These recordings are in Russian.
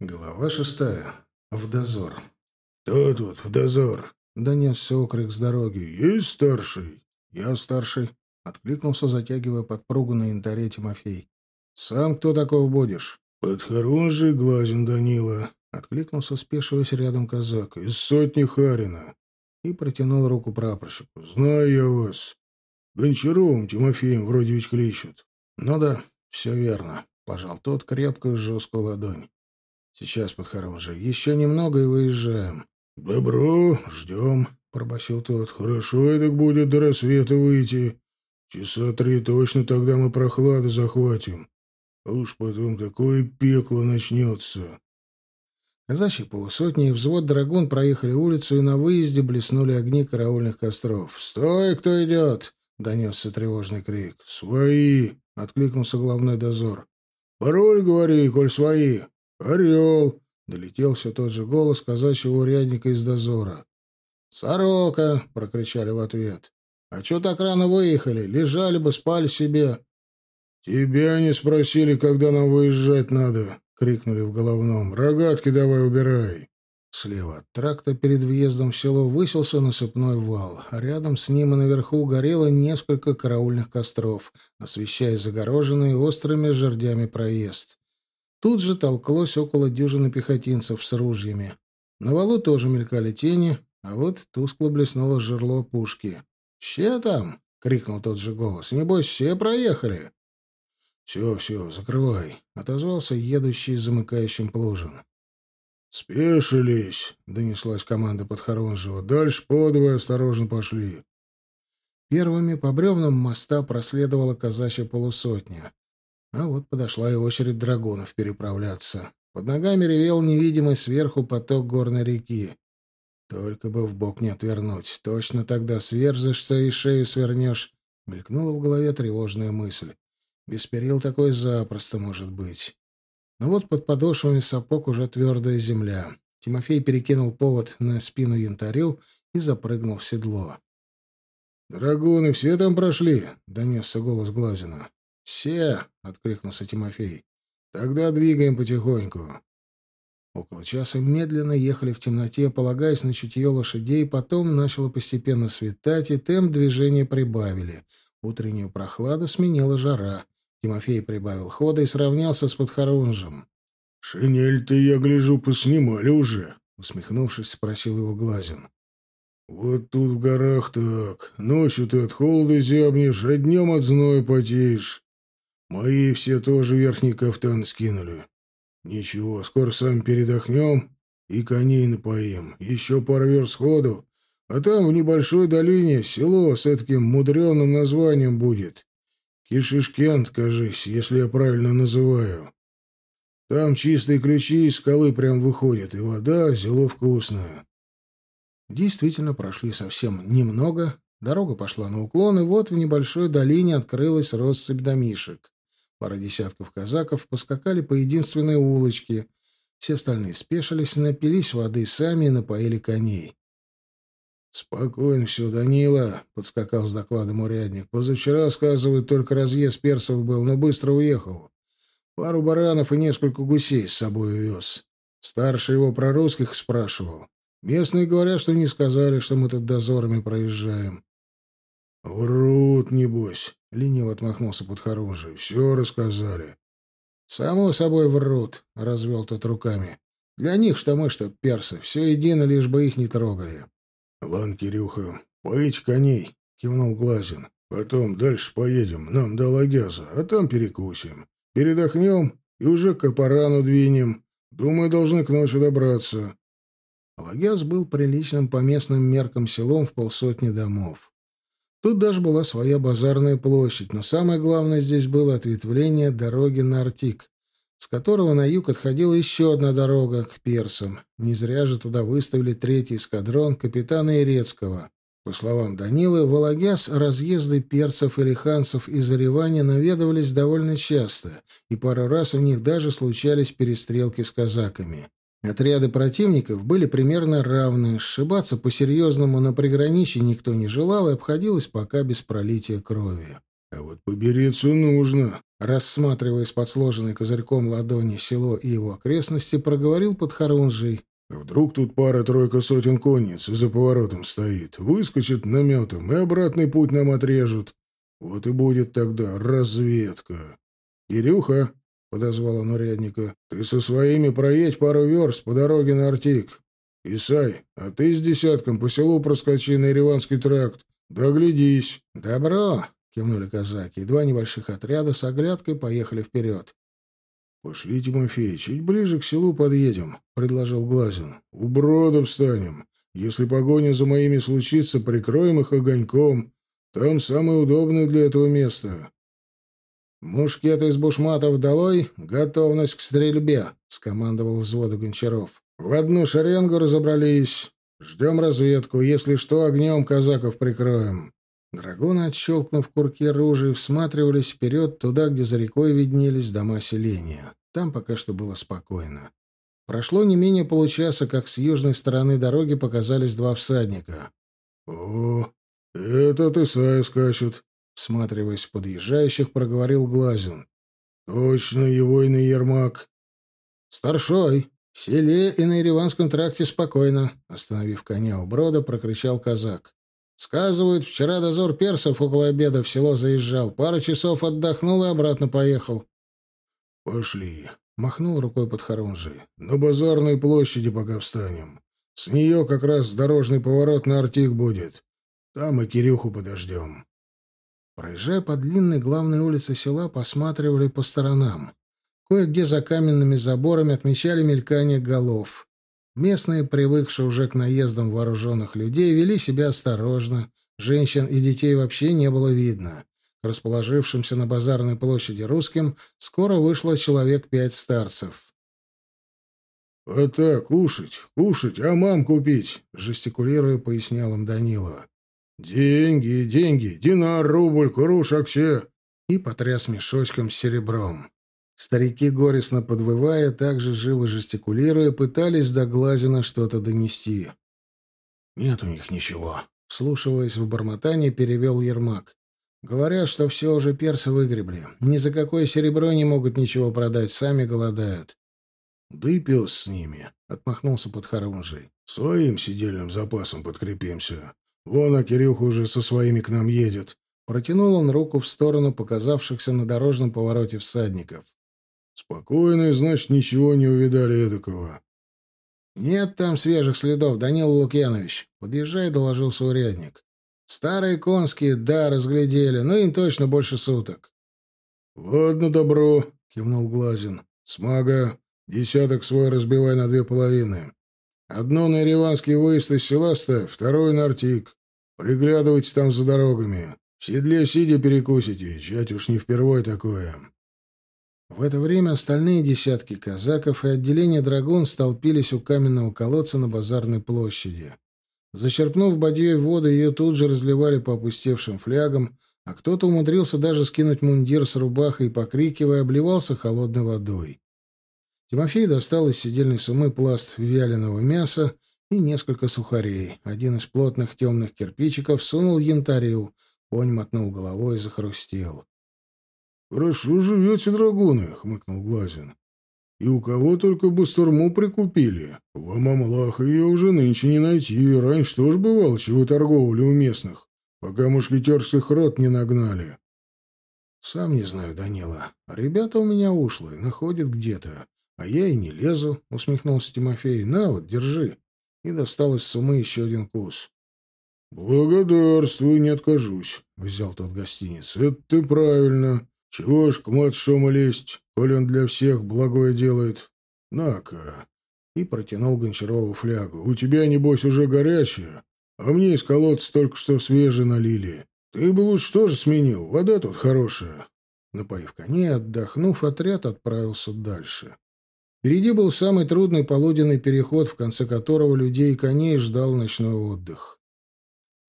Глава шестая. В дозор. «Кто тут в дозор?» — донесся окрик с дороги. «Есть старший?» «Я старший», — откликнулся, затягивая подпругу на янтаре Тимофей. «Сам кто такого будешь?» «Подхорунжий Глазин Данила», — откликнулся, спешиваясь рядом казак. «Из сотни Харина». И протянул руку прапорщику. «Знаю я вас. Гончаровым Тимофеем вроде ведь кличут». «Ну да, все верно», — пожал тот крепкую жесткую ладонь. «Сейчас, подхорунжий, еще немного и выезжаем». «Добро, ждем», — пробасил тот. «Хорошо и так будет до рассвета выйти. Часа три точно тогда мы прохлады захватим. А уж потом такое пекло начнется». Казачьи полусотни и взвод «Драгун» проехали улицу, и на выезде блеснули огни караульных костров. «Стой, кто идет!» — донесся тревожный крик. «Свои!» — откликнулся главный дозор. «Пароль, говори, коль свои!» «Орел!» — долетел все тот же голос казачьего урядника из дозора. «Сорока!» — прокричали в ответ. «А что так рано выехали? Лежали бы, спали себе». «Тебя не спросили, когда нам выезжать надо!» — крикнули в головном. «Рогатки давай убирай!» Слева от тракта перед въездом в село высился насыпной вал, а рядом с ним и наверху горело несколько караульных костров, освещая загороженный острыми жердями проезд. Тут же толклось около дюжины пехотинцев с ружьями. На валу тоже мелькали тени, а вот тускло блеснуло жерло пушки. «Все там?» — крикнул тот же голос. «Небось, все проехали?» «Все, все, закрывай», — отозвался едущий замыкающим Плужин. «Спешились!» — донеслась команда Подхорунжего. «Дальше подвое осторожно пошли». Первыми по бревнам моста проследовала казачья полусотня. А вот подошла и очередь драгунов переправляться. Под ногами ревел невидимый сверху поток горной реки. Только бы в бок не отвернуть. Точно тогда сверзишься и шею свернешь. Мелькнула в голове тревожная мысль. Без перил такой запросто может быть. Но вот под подошвами сапог уже твердая земля. Тимофей перекинул повод на спину янтарю и запрыгнул в седло. «Драгуны все там прошли?» — донесся голос Глазина. «Все!» — откликнулся Тимофей. «Тогда двигаем потихоньку». Около часа медленно ехали в темноте, полагаясь на чутье лошадей, потом начало постепенно светать, и темп движения прибавили. Утреннюю прохладу сменила жара. Тимофей прибавил хода и сравнялся с подхорунжем. «Шинель ты, я гляжу, поснимали уже», — усмехнувшись, спросил его Глазин. «Вот тут в горах так. Ночью ты от холода зябнешь, а днем от зноя потеешь. Мои все тоже верхний кафтан скинули. Ничего, скоро сами передохнем и коней напоим. Еще пару верст сходу, а там в небольшой долине село с таким мудреным названием будет. Кишишкент, кажись, если я правильно называю. Там чистые ключи из скалы прям выходят, и вода зело вкусная. Действительно, прошли совсем немного. Дорога пошла на уклон, и вот в небольшой долине открылась россыпь домишек. Пара десятков казаков поскакали по единственной улочке. Все остальные спешились, напились воды сами и напоили коней. — Спокойно все, Данила, — подскакал с докладом урядник. — Позавчера, сказывают, только разъезд персов был, но быстро уехал. Пару баранов и несколько гусей с собой увез. Старший его про русских спрашивал. Местные говорят, что не сказали, что мы тут дозорами проезжаем. — Врут, небось, — лениво отмахнулся подхорунжий. — Все рассказали. — Само собой врут, — развел тот руками. — Для них что мы, что персы. Все едино, лишь бы их не трогали. — Ладно, Кирюха, поить коней, — кивнул Глазин. — Потом дальше поедем, нам до Лагяза, а там перекусим. Передохнем и уже к Апарану двинем. Думаю, должны к ночи добраться. Лагяз был приличным по местным меркам селом в полсотни домов. Тут даже была своя базарная площадь, но самое главное здесь было ответвление дороги на Артик, с которого на юг отходила еще одна дорога к персам. Не зря же туда выставили третий эскадрон капитана Ирецкого. По словам Данилы, в Алагяс разъезды перцев или ханцев из Еревани наведывались довольно часто, и пару раз у них даже случались перестрелки с казаками. Отряды противников были примерно равны, сшибаться по-серьезному на приграничье никто не желал и обходилось пока без пролития крови. А вот поберечься нужно. Рассматривая из-под сложенной козырьком ладони село и его окрестности, проговорил подхорунжий. Вдруг тут пара-тройка сотен конниц за поворотом стоит. Выскочит наметом, и обратный путь нам отрежут. Вот и будет тогда разведка. «Кирюха», — подозвал он урядника, — «ты со своими проедь пару верст по дороге на Артик. Исай, а ты с десятком по селу проскочи на Ереванский тракт. Доглядись». «Добро», — кивнули казаки, два небольших отряда с оглядкой поехали вперед. «Пошли, Тимофей, чуть ближе к селу подъедем», — предложил Глазин. «У брода встанем. Если погоня за моими случится, прикроем их огоньком. Там самое удобное для этого место». «Мушкеты из бушматов долой, готовность к стрельбе», — скомандовал взводу Гончаров. «В одну шеренгу разобрались. Ждем разведку. Если что, огнем казаков прикроем». Драгоны, отщелкнув курки ружей, всматривались вперед туда, где за рекой виднелись дома селения. Там пока что было спокойно. Прошло не менее получаса, как с южной стороны дороги показались два всадника. «О, это Исай скачет», — всматриваясь в подъезжающих, проговорил Глазин. «Точно его и на Ермак». «Старшой, в селе и на Ереванском тракте спокойно», — остановив коня у брода, прокричал казак. Сказывают, вчера дозор персов около обеда в село заезжал. Пару часов отдохнул и обратно поехал. — Пошли, — махнул рукой под Харунжи. — На базарной площади пока встанем. С нее как раз дорожный поворот на Артик будет. Там и Кирюху подождем. Проезжая по длинной главной улице села, посматривали по сторонам. Кое-где за каменными заборами отмечали мелькание голов. Местные, привыкшие уже к наездам вооруженных людей, вели себя осторожно. Женщин и детей вообще не было видно. К расположившимся на базарной площади русским скоро вышло человек пять старцев. — А так, кушать, кушать, а мам купить, — жестикулируя, пояснял им Данила. — Деньги, деньги, динар, рубль, куруш, аксе. И потряс мешочком с серебром. Старики, горестно подвывая, также живо жестикулируя, пытались до Глазина что-то донести. «Нет у них ничего», — вслушиваясь в бормотание, перевел Ермак. «Говорят, что все уже персы выгребли. Ни за какое серебро не могут ничего продать, сами голодают». «Да и пес с ними», — отмахнулся подхорунжий. «Своим сидельным запасом подкрепимся. Вон, а Кирюха уже со своими к нам едет». Протянул он руку в сторону показавшихся на дорожном повороте всадников. Спокойно, значит, ничего не увидали эдакого. Нет там свежих следов, Данил Лукьянович. Подъезжай, доложился урядник. Старые конские, да, разглядели, но им точно больше суток. Ладно, добро, кивнул Глазин. Смага, десяток свой разбивай на две половины. Одно на Ереванский выезд из села ставь, второе на Артик. Приглядывайте там за дорогами. В седле сидя перекусите, чать уж не впервой такое. В это время остальные десятки казаков и отделение драгун столпились у каменного колодца на базарной площади. Зачерпнув бадьей воду, ее тут же разливали по опустевшим флягам, а кто-то умудрился даже скинуть мундир с рубахой и, покрикивая, обливался холодной водой. Тимофей достал из сидельной сумы пласт вяленого мяса и несколько сухарей. Один из плотных темных кирпичиков сунул янтарю, конь мотнул головой и захрустел. «Хорошо живете, драгуны», — хмыкнул Глазин. «И у кого только бастурму прикупили. Вам Амлаха ее уже нынче не найти. Раньше тоже бывало, чего торговали у местных, пока мушкетерских рот не нагнали». «Сам не знаю, Данила. Ребята у меня ушлые, находят где-то. А я и не лезу», — усмехнулся Тимофей. «На вот, держи». И достал из сумы еще один кус. «Благодарствуй, не откажусь», — взял тот гостиниц. «Это ты правильно. Чего ж к младшему лезть, коль он для всех благое делает? На-ка. И протянул Гончарову флягу. У тебя, небось, уже горячая, а мне из колодца только что свежее налили. Ты бы лучше тоже сменил, вода тут хорошая. Напоив коней, отдохнув, отряд отправился дальше. Впереди был самый трудный полуденный переход, в конце которого людей и коней ждал ночной отдых.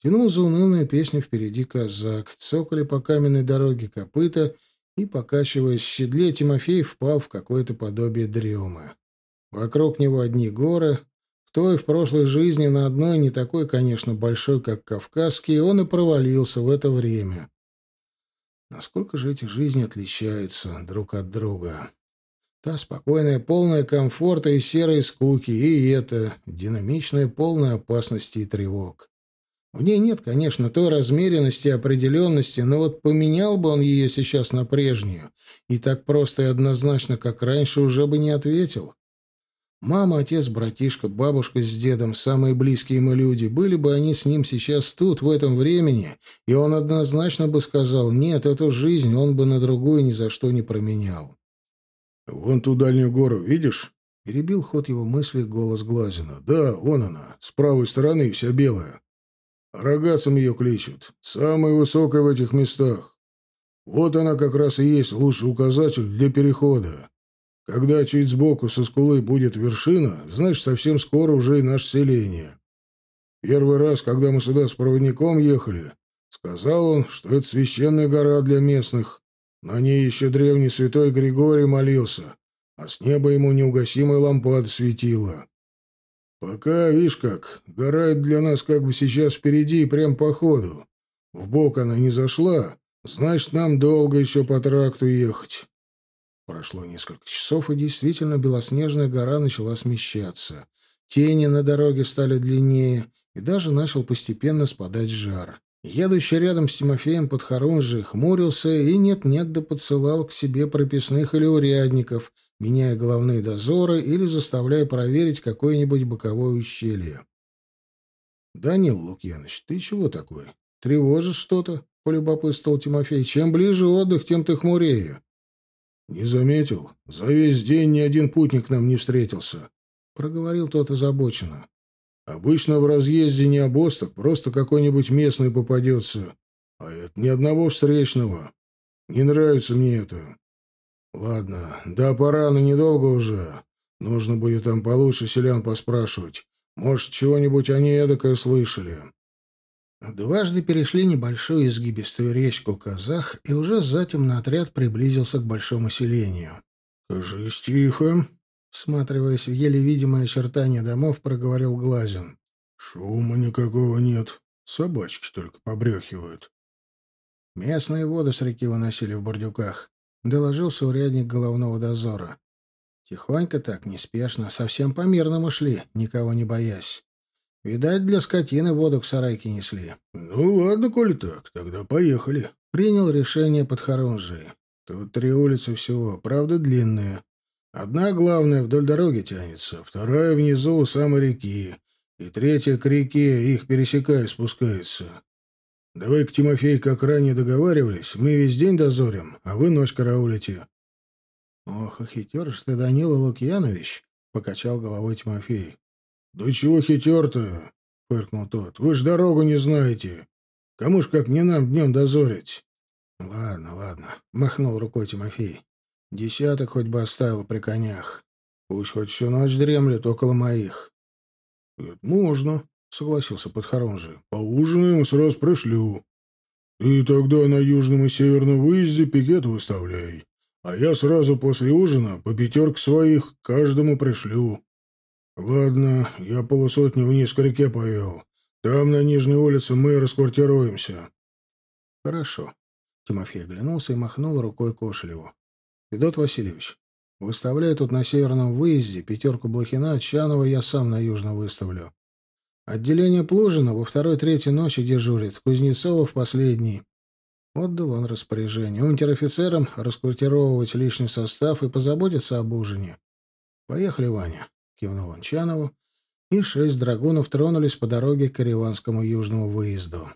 Тянул заунывную песню впереди казак, цокали по каменной дороге копыта — и, покачиваясь в седле, Тимофей впал в какое-то подобие дремы. Вокруг него одни горы. В той, в прошлой жизни, на одной, не такой, конечно, большой, как Кавказский, он и провалился в это время. Насколько же эти жизни отличаются друг от друга? Та спокойная, полная комфорта и серой скуки, и это динамичная, полная опасности и тревог. В ней нет, конечно, той размеренности и определенности, но вот поменял бы он ее сейчас на прежнюю, и так просто и однозначно, как раньше, уже бы не ответил. Мама, отец, братишка, бабушка с дедом, самые близкие ему люди, были бы они с ним сейчас тут, в этом времени, и он однозначно бы сказал, нет, эту жизнь он бы на другую ни за что не променял. «Вон ту дальнюю гору, видишь?» — перебил ход его мысли голос Глазина. «Да, вон она, с правой стороны вся белая. Рогацем ее кличут, самая высокая в этих местах. Вот она как раз и есть лучший указатель для перехода. Когда чуть сбоку со скулы будет вершина, значит, совсем скоро уже и наше селение. Первый раз, когда мы сюда с проводником ехали, сказал он, что это священная гора для местных. На ней еще древний святой Григорий молился, а с неба ему неугасимая лампада светила. Пока, видишь как, гора для нас как бы сейчас впереди, прям по ходу. Бок она не зашла, значит, нам долго еще по тракту ехать. Прошло несколько часов, и действительно белоснежная гора начала смещаться. Тени на дороге стали длиннее, и даже начал постепенно спадать жар. Едущий рядом с Тимофеем подхорунжий хмурился и нет-нет да подсылал к себе прописных или урядников, меняя головные дозоры или заставляя проверить какое-нибудь боковое ущелье. — Данил Лукьяныч, ты чего такой? Тревожишь что-то? — полюбопытствовал Тимофей. — Чем ближе отдых, тем ты хмурее. — Не заметил. За весь день ни один путник нам не встретился, — проговорил тот озабоченно. Обычно в разъезде не обосток, просто какой-нибудь местный попадется. А это ни одного встречного. Не нравится мне это. Ладно, да пора, но недолго уже. Нужно будет там получше селян поспрашивать. Может, чего-нибудь они эдакое слышали. Дважды перешли небольшую изгибистую речку Казах, и уже затем на отряд приблизился к большому селению. «Кажись, тихо», Всматриваясь в еле видимые очертания домов, проговорил Глазин. «Шума никакого нет. Собачки только побрехивают». «Местные воды с реки выносили в бурдюках», — доложился урядник головного дозора. Тихонько так, неспешно, совсем по-мирному шли, никого не боясь. Видать, для скотины воду к сарайке несли. — Ну, ладно, коли так, тогда поехали. Принял решение подхорунжий. Тут три улицы всего, правда, длинные. Одна главная вдоль дороги тянется, вторая внизу у самой реки, и третья к реке, их пересекая, спускается. Давай к Тимофей, как ранее договаривались, мы весь день дозорим, а вы ночь караулите. — Ох, хитер ж ты, Данила Лукьянович, — покачал головой Тимофей. — Да чего хитер-то? — фыркнул тот. — Вы ж дорогу не знаете. Кому ж как не нам днем дозорить? — Ладно, ладно, — махнул рукой Тимофей. Десяток хоть бы оставил при конях. Пусть хоть всю ночь дремлет около моих. — Это можно, — согласился Подхорунжий. — Поужинаем и сразу пришлю. Ты тогда на южном и северном выезде пикет выставляй, а я сразу после ужина по пятерке своих каждому пришлю. Ладно, я полусотни вниз к реке повел. Там, на Нижней улице, мы расквартируемся. — Хорошо. Тимофей оглянулся и махнул рукой Кошелеву. Федот Васильевич, выставляй тут на северном выезде пятерку Блохина, Чанова я сам на южном выставлю. Отделение Плужина во второй-третьей ночи дежурит, Кузнецова в последний. Отдал он распоряжение. Унтер-офицерам расквартировывать лишний состав и позаботиться об ужине. «Поехали, Ваня», — кивнул он Чанову, и шесть драгунов тронулись по дороге к Ириванскому южному выезду.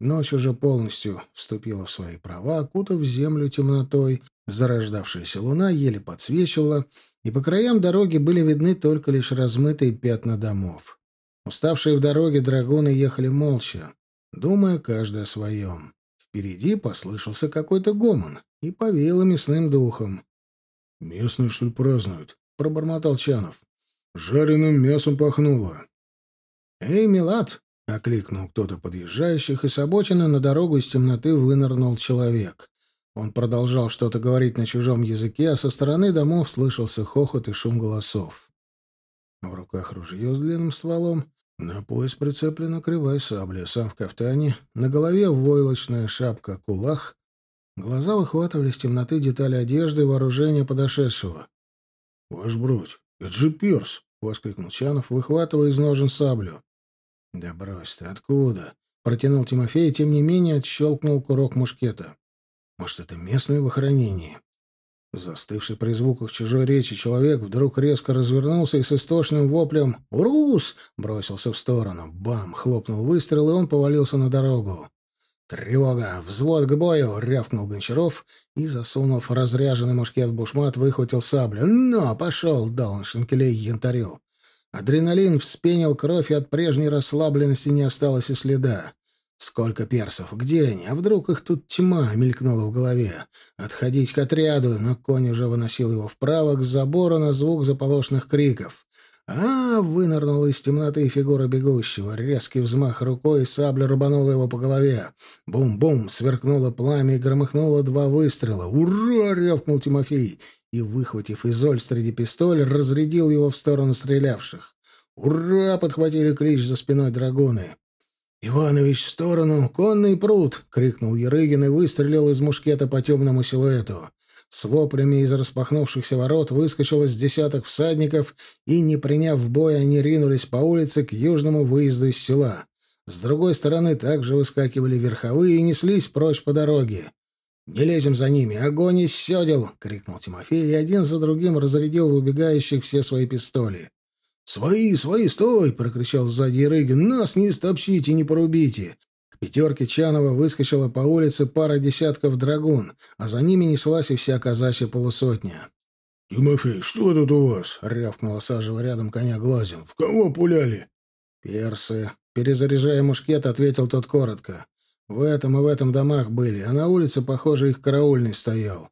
Ночь уже полностью вступила в свои права, окутав землю темнотой, Зарождавшаяся луна еле подсвечивала, и по краям дороги были видны только лишь размытые пятна домов. Уставшие в дороге драгуны ехали молча, думая каждый о своем. Впереди послышался какой-то гомон и повеяло мясным духом. — Местные, что ли, празднуют? — пробормотал Чанов. — Жареным мясом пахнуло. — Эй, Милад! — окликнул кто-то подъезжающих, и с обочины на дорогу из темноты вынырнул человек. Он продолжал что-то говорить на чужом языке, а со стороны домов слышался хохот и шум голосов. В руках ружье с длинным стволом, на пояс прицеплена кривая сабля, сам в кафтане, на голове войлочная шапка кулах. Глаза выхватывали из темноты детали одежды и вооружения подошедшего. — Ваш бродь, это же перс! — воскликнул Чанов, выхватывая из ножен саблю. — Да брось ты, откуда? — протянул Тимофей и, тем не менее, отщелкнул курок мушкета. — Может, это местное в охранении? Застывший при звуках чужой речи человек вдруг резко развернулся и с истошным воплем «Урус!» бросился в сторону. Бам! Хлопнул выстрел, и он повалился на дорогу. «Тревога! Взвод к бою!» — рявкнул Гончаров и, засунув разряженный мушкет в бушмат, выхватил саблю. «Но! Пошел!» — дал он шинкелей янтарю. Адреналин вспенил кровь, и от прежней расслабленности не осталось и следа. Сколько персов? Где они? А вдруг их тут тьма мелькнула в голове? Отходить к отряду, но конь уже выносил его вправо к забору на звук заполошных криков. А, вынырнула из темноты фигура бегущего. Резкий взмах рукой, сабля рубанула его по голове. Бум-бум, сверкнуло пламя и громыхнуло два выстрела. «Ура!» — рявкнул Тимофей. И, выхватив из Ольстреди пистоль, разрядил его в сторону стрелявших. «Ура!» — подхватили клич за спиной драгуны. «Иванович, в сторону! Конный пруд!» — крикнул Ерыгин и выстрелил из мушкета по темному силуэту. С воплями из распахнувшихся ворот выскочило с десяток всадников, и, не приняв бой, они ринулись по улице к южному выезду из села. С другой стороны также выскакивали верховые и неслись прочь по дороге. «Не лезем за ними! Огонь из седел!» — крикнул Тимофей, и один за другим разрядил в убегающих все свои пистоли. «Свои, свои, стой!» — прокричал сзади Ерыгин. «Нас не истопчите, не порубите!» К пятерке Чанова выскочила по улице пара десятков драгун, а за ними неслась и вся казачья полусотня. «Тимофей, что тут у вас?» — рявкнул осаживая рядом коня Глазин. «В кого пуляли?» «Персы». Перезаряжая мушкет, ответил тот коротко. «В этом и в этом домах были, а на улице, похоже, их караульный стоял».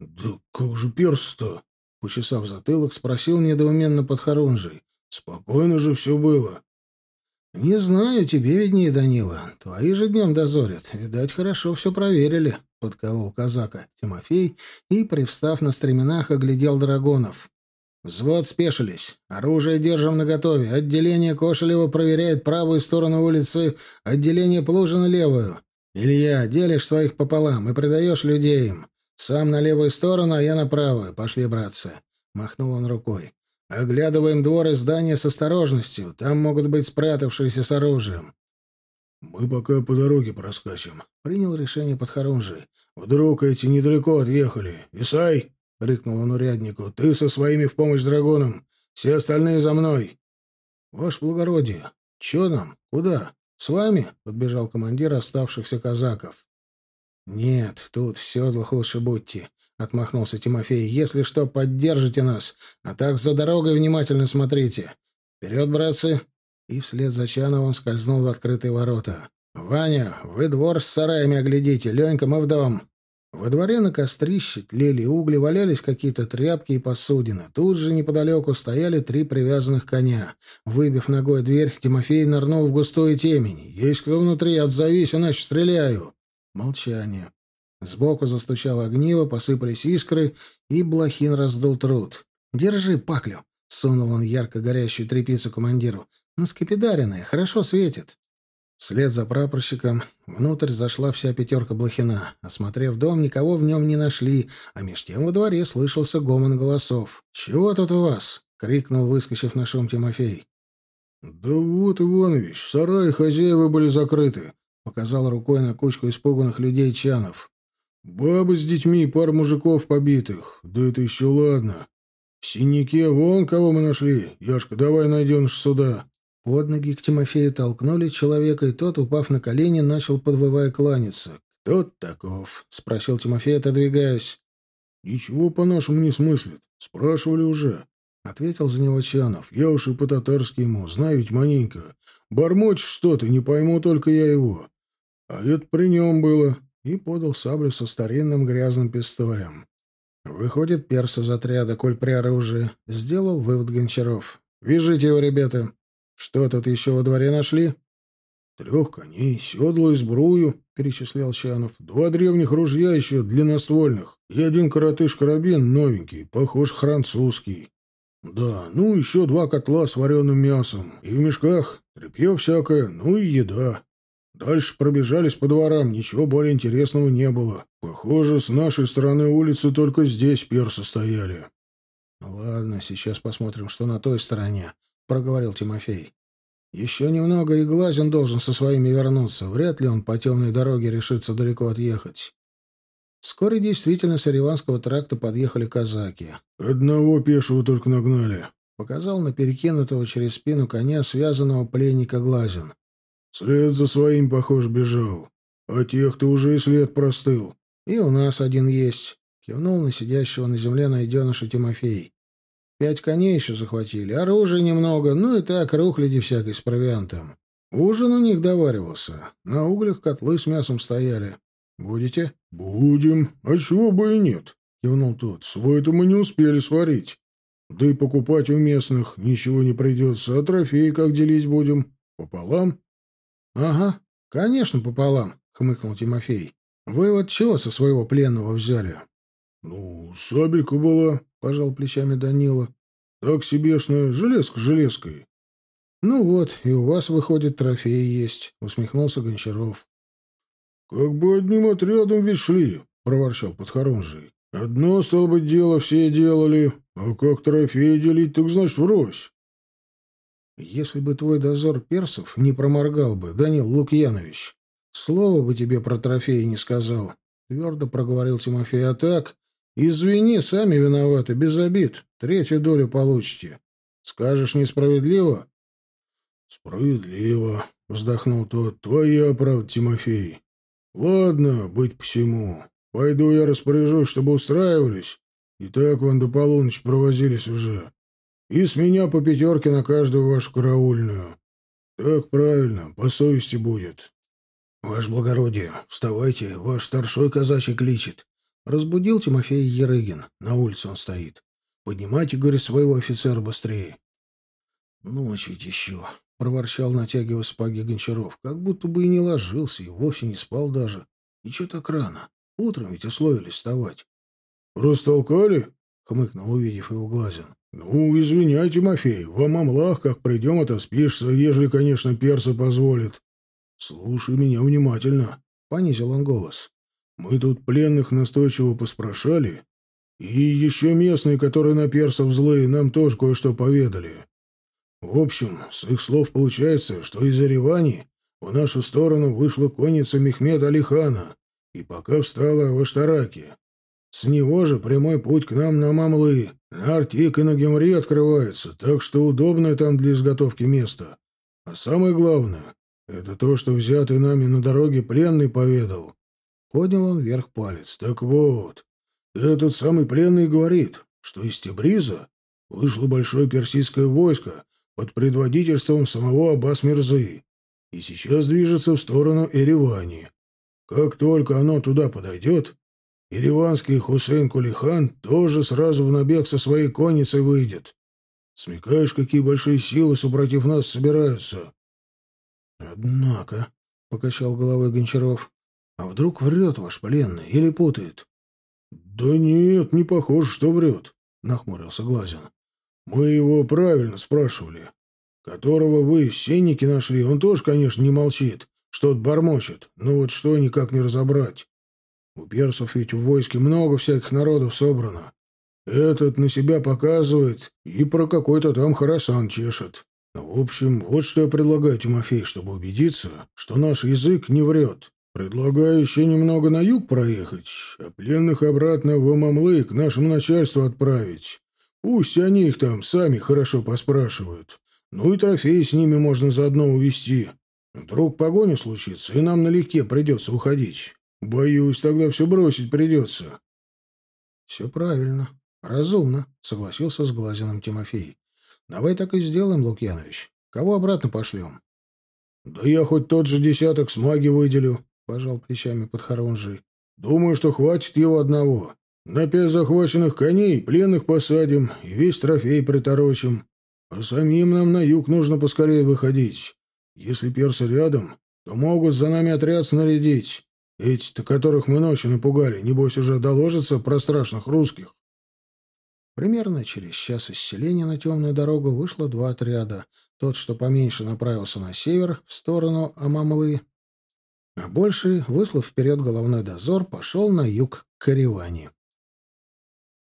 «Да как же персы-то?» Почесав затылок, спросил недоуменно подхорунжий. «Спокойно же все было». «Не знаю, тебе виднее, Данила. Твои же днем дозорят. Видать, хорошо все проверили», — подколол казака Тимофей и, привстав на стременах, оглядел драгонов. «Взвод спешились. Оружие держим наготове. Отделение Кошелева проверяет правую сторону улицы, отделение Плужина — левую. Илья, делишь своих пополам и придаешь людей им. «Сам на левую сторону, а я на правую. Пошли, братцы!» — махнул он рукой. «Оглядываем двор и здание с осторожностью. Там могут быть спрятавшиеся с оружием». «Мы пока по дороге проскачем», — принял решение подхорунжий. «Вдруг эти недалеко отъехали. Исай!» — крикнул он уряднику. «Ты со своими в помощь драгунам. Все остальные за мной». «Ваше благородие, че нам? Куда? С вами?» — подбежал командир оставшихся казаков. «Нет, тут в седлах лучше будьте», — отмахнулся Тимофей. «Если что, поддержите нас, а так за дорогой внимательно смотрите. Вперед, братцы!» И вслед за Чановым скользнул в открытые ворота. «Ваня, вы двор с сараями оглядите, Ленька, мы в дом». Во дворе на кострище тлели угли, валялись какие-то тряпки и посудины. Тут же неподалеку стояли три привязанных коня. Выбив ногой дверь, Тимофей нырнул в густую темень. «Есть кто внутри? Отзовись, иначе стреляю!» Молчание. Сбоку застучало огниво, посыпались искры, и Блохин раздул труд. «Держи паклю!» — сунул он ярко горящую тряпицу командиру. «Наскопидаренная, хорошо светит». Вслед за прапорщиком внутрь зашла вся пятерка Блохина. Осмотрев дом, никого в нем не нашли, а меж тем во дворе слышался гомон голосов. «Чего тут у вас?» — крикнул, выскочив на шум Тимофей. «Да вот, Иванович, сараи хозяева были закрыты. Показал рукой на кучку испуганных людей Чанов. «Бабы с детьми и пар мужиков побитых. Да это еще ладно. В синяке вон кого мы нашли. Яшка, давай найдем сюда». Под ноги к Тимофею толкнули человека, и тот, упав на колени, начал, подвывая, кланяться. «Кто таков?» — спросил Тимофей, отодвигаясь. «Ничего по-нашему не смыслит. Спрашивали уже». — ответил за него Чанов. «Я уж и по-татарски ему, знаю ведь маненько. Бормочешь что-то, не пойму только я его. А это при нем было. И подал саблю со старинным грязным пистолем. Выходит, перс из отряда, коль при оружии. Сделал вывод Гончаров. «Вяжите его, ребята. Что тут еще во дворе нашли?» «Трех коней, седло и сбрую», — перечислял Чанов. «Два древних ружья еще, длинноствольных, и один коротыш-карабин новенький, похож французский. Да, ну еще два котла с вареным мясом, и в мешках тряпье всякое, ну и еда. Дальше пробежались по дворам, ничего более интересного не было. Похоже, с нашей стороны улицы только здесь персы стояли. — Ладно, сейчас посмотрим, что на той стороне, — проговорил Тимофей. — Еще немного, и Глазин должен со своими вернуться. Вряд ли он по темной дороге решится далеко отъехать. Вскоре действительно с Ереванского тракта подъехали казаки. — Одного пешего только нагнали, — показал на перекинутого через спину коня связанного пленника Глазин. След за своим, похож, бежал. А тех-то уже и след простыл. И у нас один есть. Кивнул на сидящего на земле найденыша Тимофей. Пять коней еще захватили, оружия немного, ну и так рухляди всякой с провиантом. Ужин у них доваривался. На углях котлы с мясом стояли. Будете? Будем. А чего бы и нет, кивнул тот. Свой-то мы не успели сварить. Да и покупать у местных ничего не придется, а трофеи как делить будем? Пополам? «Ага, конечно, пополам», — хмыкнул Тимофей. «Вы вот чего со своего пленного взяли?» «Ну, сабелька была», — пожал плечами Данила. «Так себешная, железка железкой». «Ну вот, и у вас, выходит, трофеи есть», — усмехнулся Гончаров. «Как бы одним отрядом ведь шли», — проворчал Подхорунжий. «Одно, стало быть, дело все делали, а как трофеи делить, так значит врозь. Если бы твой дозор персов не проморгал бы, Данил Лукьянович, слова бы тебе про трофеи не сказал, — твердо проговорил Тимофей. А так, извини, сами виноваты, без обид, третью долю получите. Скажешь несправедливо? — Справедливо, — вздохнул тот. — Твоя правда, Тимофей. Ладно, быть посему. Пойду я распоряжусь, чтобы устраивались. И так вон до полуночи провозились уже. И с меня по пятерке на каждую вашу караульную. Так правильно, по совести будет. Ваше благородие, вставайте, ваш старшой казачий кличет. Разбудил Тимофей Ерыгин. На улице он стоит. Поднимайте, говорит, своего офицера быстрее. Ночь ведь еще, — проворчал, натягивая сапоги Гончаров. Как будто бы и не ложился, и вовсе не спал даже. И что так рано? Утром ведь условились вставать. — Растолкали? — хмыкнул, увидев его глазин. «Ну, извиняй, Тимофей, в Амамлах, как придем, отоспишься, ежели, конечно, персы позволят. Слушай меня внимательно», — понизил он голос. «Мы тут пленных настойчиво поспрашали, и еще местные, которые на персов злые, нам тоже кое-что поведали. В общем, с их слов получается, что из Еревани в нашу сторону вышла конница Мехмед Алихана и пока встала в Аштараке. С него же прямой путь к нам на Мамлы, на Артик и на Гемри открывается, так что удобное там для изготовки место. А самое главное — это то, что взятый нами на дороге пленный поведал. Поднял он вверх палец. Так вот, этот самый пленный говорит, что из Тебриза вышло большое персидское войско под предводительством самого Аббас Мирзы и сейчас движется в сторону Еревани. Как только оно туда подойдет, Ереванский Хусейн Кулихан тоже сразу в набег со своей конницей выйдет. Смекаешь, какие большие силы супротив нас собираются? — Однако, — покачал головой Гончаров, — а вдруг врет ваш пленный или путает? — Да нет, не похоже, что врет, — нахмурился Глазин. — Мы его правильно спрашивали. Которого вы в сеннике нашли, он тоже, конечно, не молчит, что-то бормочет, но вот что никак не разобрать. У персов ведь в войске много всяких народов собрано. Этот на себя показывает и про какой-то там Харасан чешет. В общем, вот что я предлагаю, Тимофей, чтобы убедиться, что наш язык не врет. Предлагаю еще немного на юг проехать, а пленных обратно в Амамлы к нашему начальству отправить. Пусть они их там сами хорошо поспрашивают. Ну и трофеи с ними можно заодно увезти. Вдруг погоня случится, и нам налегке придется уходить. Боюсь, тогда все бросить придется. — Все правильно. Разумно, — согласился с Глазиным Тимофей. — Давай так и сделаем, Лукьянович. Кого обратно пошлем? — Да я хоть тот же десяток с маги выделю, — пожал плечами подхорунжий. — Думаю, что хватит его одного. На пять захваченных коней пленных посадим и весь трофей приторочим. А самим нам на юг нужно поскорее выходить. Если персы рядом, то могут за нами отряд снарядить. Эти-то, которых мы ночью напугали, небось, уже доложатся про страшных русских. Примерно через час из селения на темную дорогу вышло два отряда. Тот, что поменьше, направился на север, в сторону Амамлы, А больший, выслав вперед головной дозор, пошел на юг к Кареване.